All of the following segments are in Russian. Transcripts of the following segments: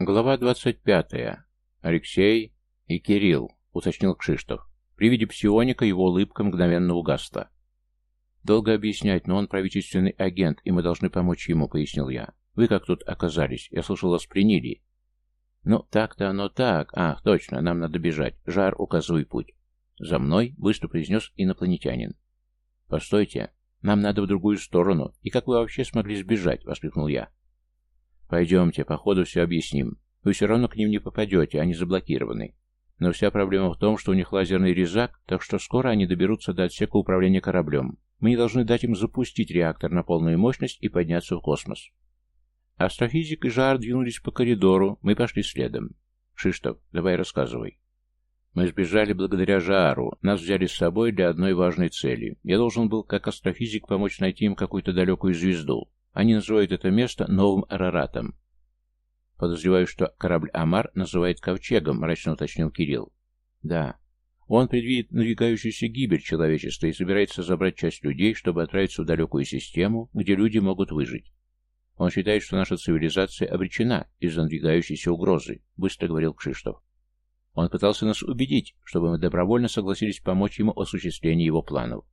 Глава 25. Алексей и Кирилл, уточнил Кшиштов. При виде псионика его улыбка мгновенно угасла. «Долго объяснять, но он правительственный агент, и мы должны помочь ему», — пояснил я. «Вы как тут оказались? Я слышал, вас приняли». «Ну, так-то оно так. Ах, точно, нам надо бежать. Жар, указывай путь». «За мной», — быстро произнес инопланетянин. «Постойте, нам надо в другую сторону. И как вы вообще смогли сбежать?» — воскликнул я. «Пойдемте, по ходу все объясним. Вы все равно к ним не попадете, они заблокированы. Но вся проблема в том, что у них лазерный резак, так что скоро они доберутся до отсека управления кораблем. Мы не должны дать им запустить реактор на полную мощность и подняться в космос». Астрофизик и Жар двинулись по коридору, мы пошли следом. «Шиштов, давай рассказывай». Мы сбежали благодаря Жаару. Нас взяли с собой для одной важной цели. Я должен был, как астрофизик, помочь найти им какую-то далекую звезду. Они называют это место Новым Араратом. Подозреваю, что корабль «Амар» называет ковчегом, мрачно уточнил Кирилл. Да. Он предвидит надвигающуюся гибель человечества и собирается забрать часть людей, чтобы отправиться в далекую систему, где люди могут выжить. Он считает, что наша цивилизация обречена из-за надвигающейся угрозы, быстро говорил Кшиштов. Он пытался нас убедить, чтобы мы добровольно согласились помочь ему в осуществлении его планов.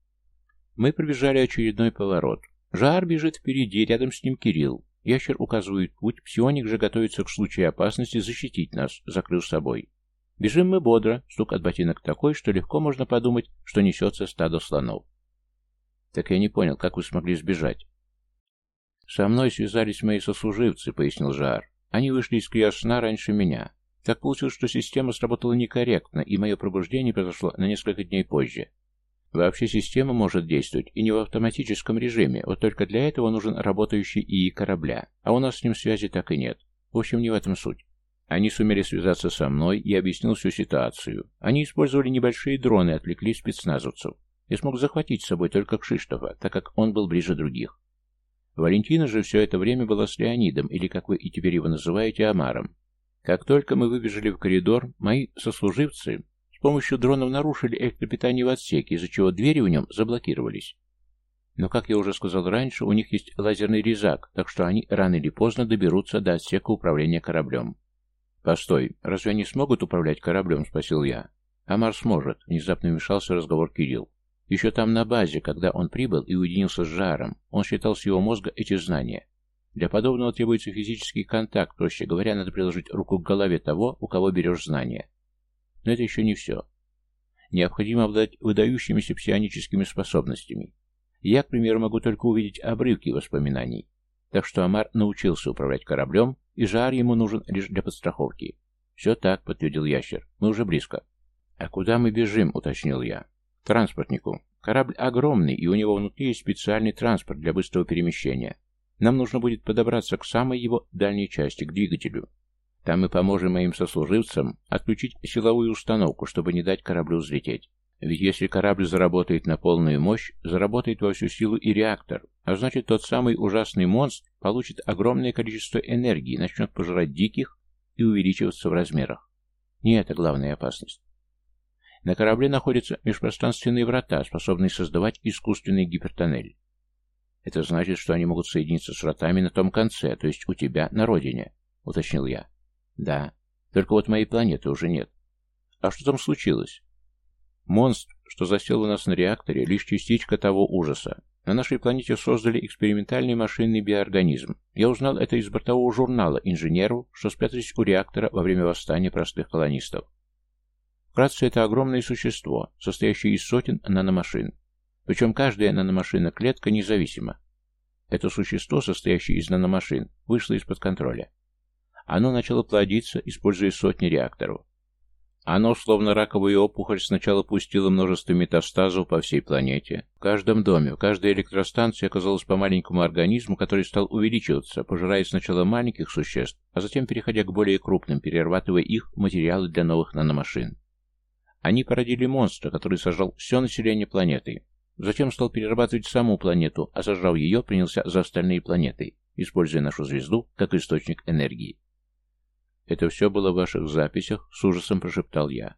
Мы пробежали очередной поворот. Жар бежит впереди, рядом с ним Кирилл. Ящер указывает путь, псионик же готовится к случаю опасности защитить нас, закрыв собой. Бежим мы бодро, стук от ботинок такой, что легко можно подумать, что несется стадо слонов. Так я не понял, как вы смогли сбежать? Со мной связались мои сослуживцы, пояснил Жар. Они вышли из криосна раньше меня. Так получилось, что система сработала некорректно, и мое пробуждение произошло на несколько дней позже. Вообще система может действовать и не в автоматическом режиме, вот только для этого нужен работающий ИИ корабля, а у нас с ним связи так и нет. В общем, не в этом суть. Они сумели связаться со мной и объяснил всю ситуацию. Они использовали небольшие дроны и отвлекли спецназовцев. Я смог захватить с собой только Кшиштофа, так как он был ближе других. Валентина же все это время была с Леонидом, или, как вы и теперь его называете, Амаром. Как только мы выбежали в коридор, мои сослуживцы помощью дронов нарушили электропитание в отсеке, из-за чего двери в нем заблокировались. Но, как я уже сказал раньше, у них есть лазерный резак, так что они рано или поздно доберутся до отсека управления кораблем. «Постой, разве они смогут управлять кораблем?» — спросил я. «Амар сможет», — внезапно вмешался разговор Кирилл. Еще там на базе, когда он прибыл и уединился с жаром, он считал с его мозга эти знания. Для подобного требуется физический контакт, проще говоря, надо приложить руку к голове того, у кого берешь знания. Но это еще не все. Необходимо обладать выдающимися псионическими способностями. Я, к примеру, могу только увидеть обрывки воспоминаний. Так что Амар научился управлять кораблем, и жар ему нужен лишь для подстраховки. «Все так», — подтвердил ящер. «Мы уже близко». «А куда мы бежим?» — уточнил я. «Транспортнику. Корабль огромный, и у него внутри есть специальный транспорт для быстрого перемещения. Нам нужно будет подобраться к самой его дальней части, к двигателю. Там мы поможем моим сослуживцам отключить силовую установку, чтобы не дать кораблю взлететь. Ведь если корабль заработает на полную мощь, заработает во всю силу и реактор, а значит тот самый ужасный монстр получит огромное количество энергии, начнет пожирать диких и увеличиваться в размерах. Не это главная опасность. На корабле находятся межпространственные врата, способные создавать искусственный гипертоннель. Это значит, что они могут соединиться с вратами на том конце, то есть у тебя на родине, уточнил я. Да. Только вот моей планеты уже нет. А что там случилось? Монстр, что засел у нас на реакторе, лишь частичка того ужаса. На нашей планете создали экспериментальный машинный биоорганизм. Я узнал это из бортового журнала инженеру, что спрятались у реактора во время восстания простых колонистов. Вкратце, это огромное существо, состоящее из сотен наномашин. Причем каждая наномашина-клетка независима. Это существо, состоящее из наномашин, вышло из-под контроля. Оно начало плодиться, используя сотни реакторов. Оно, словно раковая опухоль, сначала пустило множество метастазов по всей планете. В каждом доме, в каждой электростанции оказалось по маленькому организму, который стал увеличиваться, пожирая сначала маленьких существ, а затем переходя к более крупным, перерабатывая их в материалы для новых наномашин. Они породили монстра, который сожрал все население планеты. Затем стал перерабатывать саму планету, а сожрав ее, принялся за остальные планеты, используя нашу звезду как источник энергии. «Это все было в ваших записях?» — с ужасом прошептал я.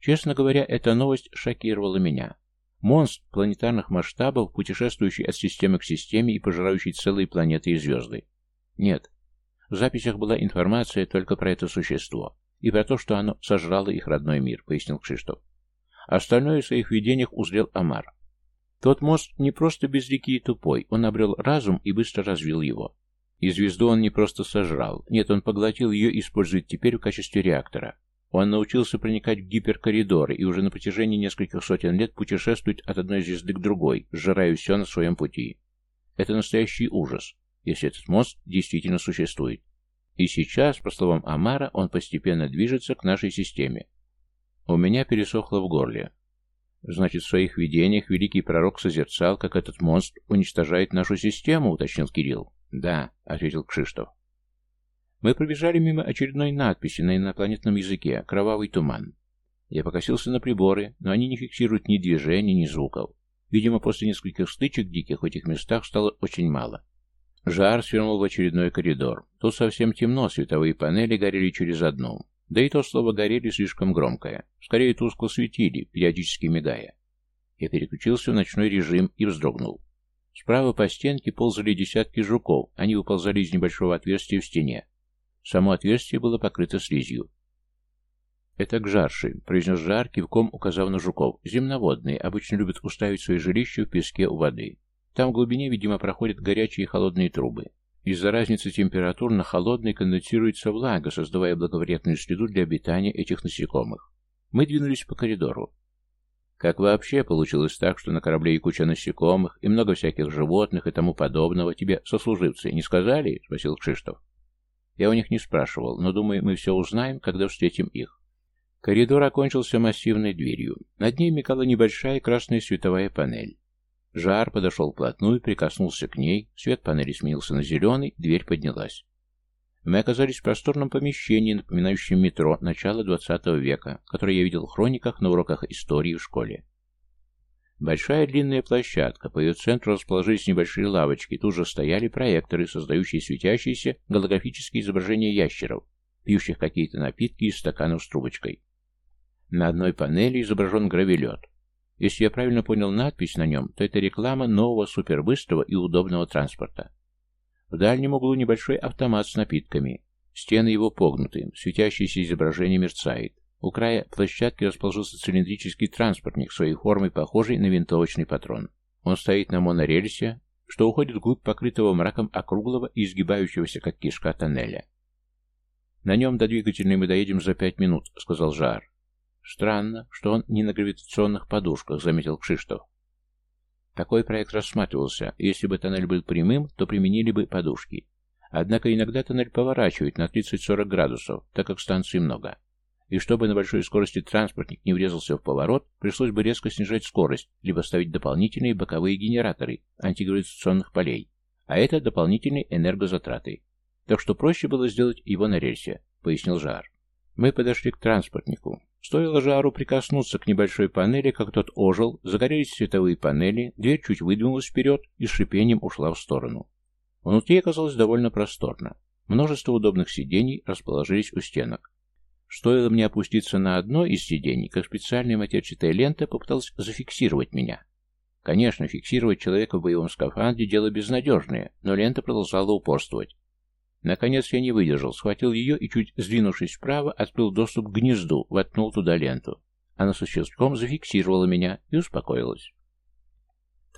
Честно говоря, эта новость шокировала меня. Монстр планетарных масштабов, путешествующий от системы к системе и пожирающий целые планеты и звезды. Нет. В записях была информация только про это существо и про то, что оно сожрало их родной мир, пояснил Кшиштоф. Остальное в своих видениях узрел Амар. Тот мост не просто безликий и тупой, он обрел разум и быстро развил его. И звезду он не просто сожрал, нет, он поглотил ее и использует теперь в качестве реактора. Он научился проникать в гиперкоридоры и уже на протяжении нескольких сотен лет путешествует от одной звезды к другой, сжирая все на своем пути. Это настоящий ужас, если этот мост действительно существует. И сейчас, по словам Амара, он постепенно движется к нашей системе. У меня пересохло в горле. Значит, в своих видениях великий пророк созерцал, как этот мост уничтожает нашу систему, уточнил Кирилл. Да, ответил Кшиштов. Мы пробежали мимо очередной надписи на инопланетном языке «Кровавый туман». Я покосился на приборы, но они не фиксируют ни движений, ни звуков. Видимо, после нескольких стычек диких в этих местах стало очень мало. Жар свернул в очередной коридор. Тут совсем темно, световые панели горели через одну. Да и то слово «горели» слишком громкое. Скорее тускло светили, периодически мигая. Я переключился в ночной режим и вздрогнул. Справа по стенке ползали десятки жуков, они выползали из небольшого отверстия в стене. Само отверстие было покрыто слизью. «Это гжарши», — произнес Жар, кивком указав на жуков. «Земноводные, обычно любят уставить свои жилища в песке у воды. Там в глубине, видимо, проходят горячие и холодные трубы. Из-за разницы температур на холодной конденсируется влага, создавая благоприятную среду для обитания этих насекомых. Мы двинулись по коридору. Как вообще получилось так, что на корабле и куча насекомых, и много всяких животных и тому подобного тебе сослуживцы не сказали?» — спросил Кшиштов. Я у них не спрашивал, но думаю, мы все узнаем, когда встретим их. Коридор окончился массивной дверью. Над ней мигала небольшая красная световая панель. Жар подошел вплотную, прикоснулся к ней, свет панели сменился на зеленый, дверь поднялась. Мы оказались в просторном помещении, напоминающем метро начала XX века, которое я видел в хрониках на уроках истории в школе. Большая длинная площадка, по ее центру расположились небольшие лавочки, тут же стояли проекторы, создающие светящиеся голографические изображения ящеров, пьющих какие-то напитки из стаканов с трубочкой. На одной панели изображен гравелет. Если я правильно понял надпись на нем, то это реклама нового супербыстрого и удобного транспорта. В дальнем углу небольшой автомат с напитками. Стены его погнуты, светящееся изображение мерцает. У края площадки расположился цилиндрический транспортник, своей формой похожий на винтовочный патрон. Он стоит на монорельсе, что уходит вглубь покрытого мраком округлого и изгибающегося, как кишка, тоннеля. «На нем до двигательной мы доедем за пять минут», — сказал Жар. «Странно, что он не на гравитационных подушках», — заметил Кшиштов. Такой проект рассматривался. Если бы тоннель был прямым, то применили бы подушки. Однако иногда тоннель поворачивает на 30-40 градусов, так как станций много и чтобы на большой скорости транспортник не врезался в поворот, пришлось бы резко снижать скорость, либо ставить дополнительные боковые генераторы антигравитационных полей, а это дополнительные энергозатраты. Так что проще было сделать его на рельсе, пояснил Жар. Мы подошли к транспортнику. Стоило Жару прикоснуться к небольшой панели, как тот ожил, загорелись световые панели, дверь чуть выдвинулась вперед и с шипением ушла в сторону. Внутри оказалось довольно просторно. Множество удобных сидений расположились у стенок. Стоило мне опуститься на одно из сидений, как специальная матерчатая лента попыталась зафиксировать меня. Конечно, фиксировать человека в боевом скафандре – дело безнадежное, но лента продолжала упорствовать. Наконец я не выдержал, схватил ее и, чуть сдвинувшись вправо, открыл доступ к гнезду, воткнул туда ленту. Она со щелчком зафиксировала меня и успокоилась.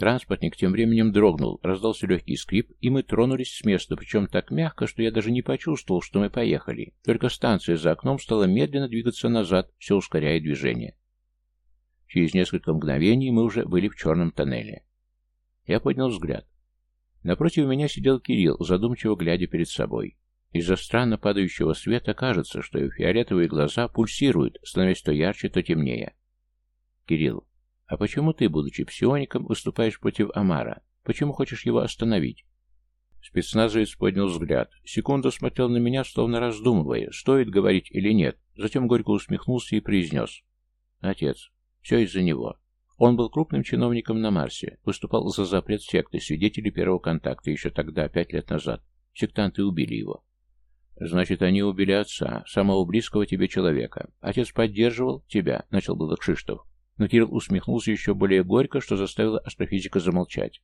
Транспортник тем временем дрогнул, раздался легкий скрип, и мы тронулись с места, причем так мягко, что я даже не почувствовал, что мы поехали. Только станция за окном стала медленно двигаться назад, все ускоряя движение. Через несколько мгновений мы уже были в черном тоннеле. Я поднял взгляд. Напротив меня сидел Кирилл, задумчиво глядя перед собой. Из-за странно падающего света кажется, что его фиолетовые глаза пульсируют, становясь то ярче, то темнее. «Кирилл, а почему ты, будучи псиоником, выступаешь против Амара? Почему хочешь его остановить? Спецназовец поднял взгляд. Секунду смотрел на меня, словно раздумывая, стоит говорить или нет. Затем горько усмехнулся и произнес. Отец, все из-за него. Он был крупным чиновником на Марсе, выступал за запрет секты, свидетелей первого контакта еще тогда, пять лет назад. Сектанты убили его. Значит, они убили отца, самого близкого тебе человека. Отец поддерживал тебя, начал было Кшиштов. Но Кирилл усмехнулся еще более горько, что заставило астрофизика замолчать.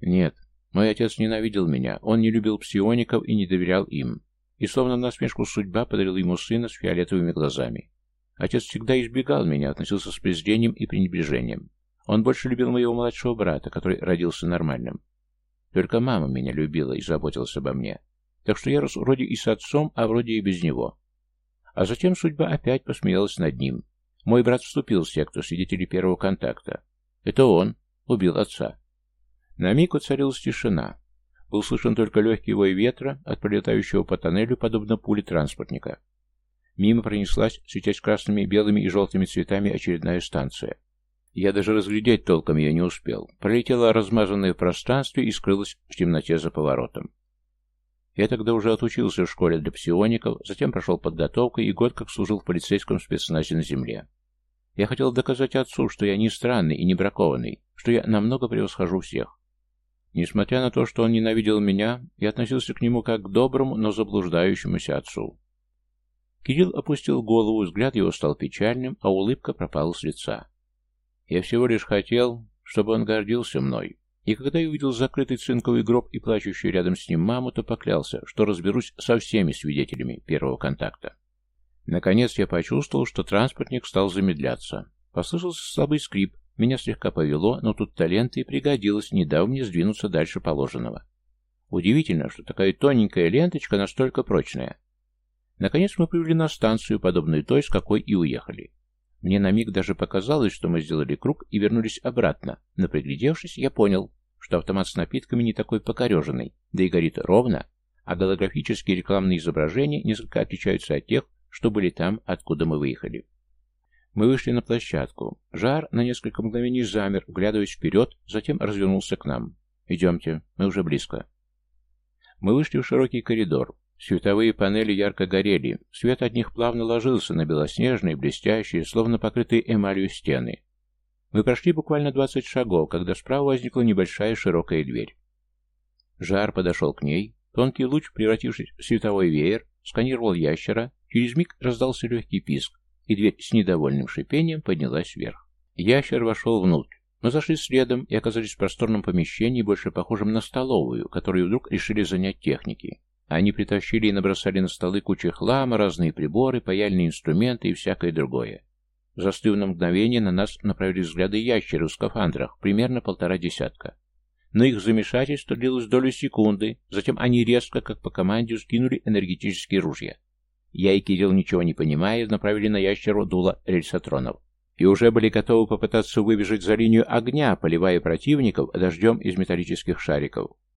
«Нет, мой отец ненавидел меня, он не любил псиоников и не доверял им. и словно насмешку судьба подарила ему сына с фиолетовыми глазами. Отец всегда избегал меня, относился с презрением и пренебрежением. Он больше любил моего младшего брата, который родился нормальным. Только мама меня любила и заботилась обо мне. Так что я рос вроде и с отцом, а вроде и без него. А затем судьба опять посмеялась над ним. Мой брат вступил в секту свидетелей первого контакта. Это он убил отца. На миг уцарилась тишина. Был слышен только легкий вой ветра от пролетающего по тоннелю, подобно пуле транспортника. Мимо пронеслась, светясь красными, белыми и желтыми цветами, очередная станция. Я даже разглядеть толком ее не успел. Пролетела размазанное в пространстве и скрылась в темноте за поворотом. Я тогда уже отучился в школе для псиоников, затем прошел подготовку и год как служил в полицейском спецназе на земле. Я хотел доказать отцу, что я не странный и не бракованный, что я намного превосхожу всех. Несмотря на то, что он ненавидел меня, я относился к нему как к доброму, но заблуждающемуся отцу. Кирилл опустил голову, взгляд его стал печальным, а улыбка пропала с лица. Я всего лишь хотел, чтобы он гордился мной. И когда я увидел закрытый цинковый гроб и плачущую рядом с ним маму, то поклялся, что разберусь со всеми свидетелями первого контакта. Наконец я почувствовал, что транспортник стал замедляться. Послышался слабый скрип, меня слегка повело, но тут талента и пригодилось, не дав мне сдвинуться дальше положенного. Удивительно, что такая тоненькая ленточка настолько прочная. Наконец мы прибыли на станцию, подобную той, с какой и уехали. Мне на миг даже показалось, что мы сделали круг и вернулись обратно, но приглядевшись, я понял, что автомат с напитками не такой покореженный, да и горит ровно, а голографические рекламные изображения несколько отличаются от тех, что были там, откуда мы выехали. Мы вышли на площадку. Жар на несколько мгновений замер, вглядываясь вперед, затем развернулся к нам. «Идемте, мы уже близко». Мы вышли в широкий коридор. Световые панели ярко горели. Свет от них плавно ложился на белоснежные, блестящие, словно покрытые эмалью стены. Мы прошли буквально двадцать шагов, когда справа возникла небольшая широкая дверь. Жар подошел к ней. Тонкий луч, превратившись в световой веер, сканировал ящера. Через миг раздался легкий писк и дверь с недовольным шипением поднялась вверх. Ящер вошел внутрь. Мы зашли следом и оказались в просторном помещении, больше похожем на столовую, которую вдруг решили занять техники. Они притащили и набросали на столы кучу хлама, разные приборы, паяльные инструменты и всякое другое. Застыв на мгновение, на нас направили взгляды ящеры в скафандрах, примерно полтора десятка. Но их замешательство длилось долю секунды, затем они резко, как по команде, скинули энергетические ружья. Я и Кирилл, ничего не понимая, направили на ящеру дуло рельсотронов. И уже были готовы попытаться выбежать за линию огня, поливая противников дождем из металлических шариков.